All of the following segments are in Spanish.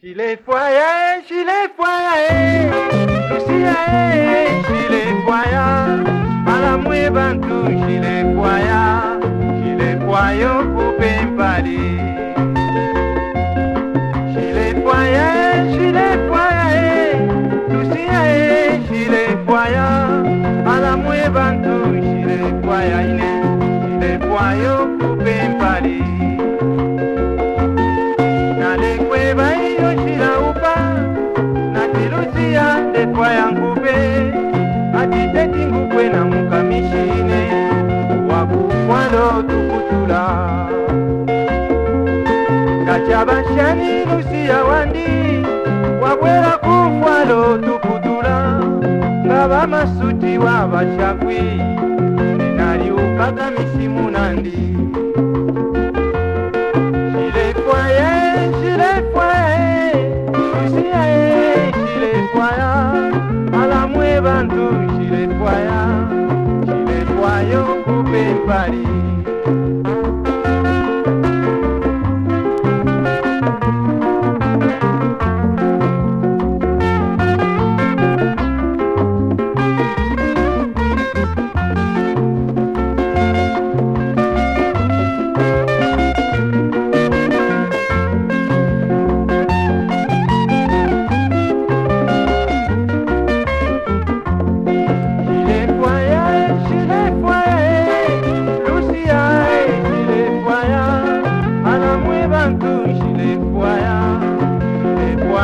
Gilet foyer, gilet foyer, Lucia, gilet foyer, Madame Webantou, gilet foyer, gilet foyer, poupée palais. Gilet foyer, gilet foyer, Lucia, gilet foyer, Madame Webantou, gilet foyer, natilusia ndetwa yangupe atiteti ngukwe na mukamishine wakukwalo tukutula. Kacabashani lusiya wandi wabwera kufwalo tukutula. Nga bamasuti wabashakwi ninaliukaga misimu nandi Paris.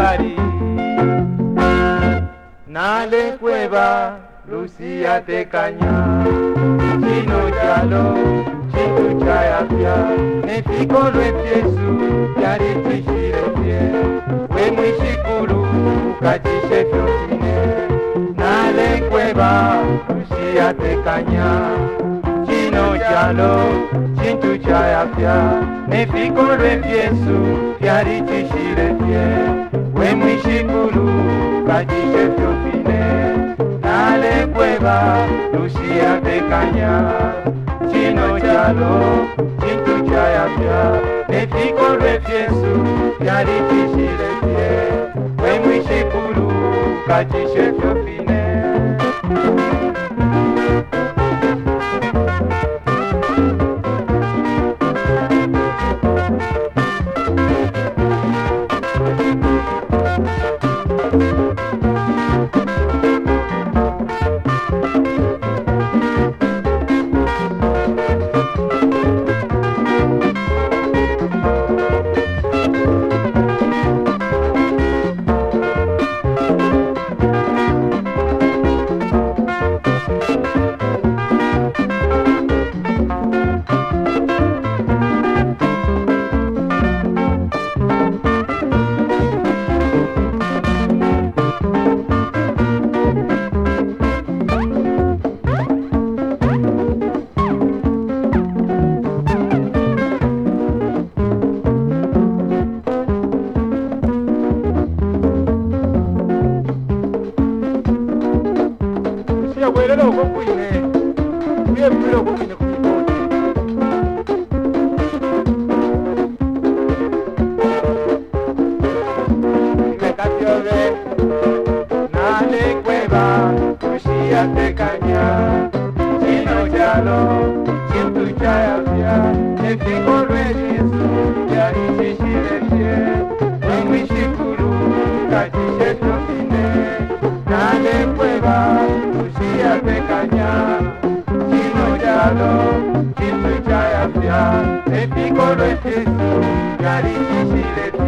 Mari, Nale Cueva, Lucía te Tecaña, Chino Chalo, Chino Chayapia, Nefico Repiesu, Yari Chishirepie, Wemui Shikuru, Kachishe Fiotine, Nale Cueva, Lucía te Tecaña, caña, chino chalo, chintu chayapia, nefiko lwepyesu, yari tishire pie, we mwishikulu, ukachishe fyotine. Dale cueva, Lucia te caña, chino chalo, chintu chayapia, nefiko refiesu, yari tishire pie, we mwishikulu, kachishe fyofine. Lucia bwerera okwo kwine, kuyebulira okwo kwine ku kiboozi. Mekatyobe, nale cueva, Lucia te caña, chino chalo, chintu chayapia, nefiko lwejesu, yari chishirefye, yari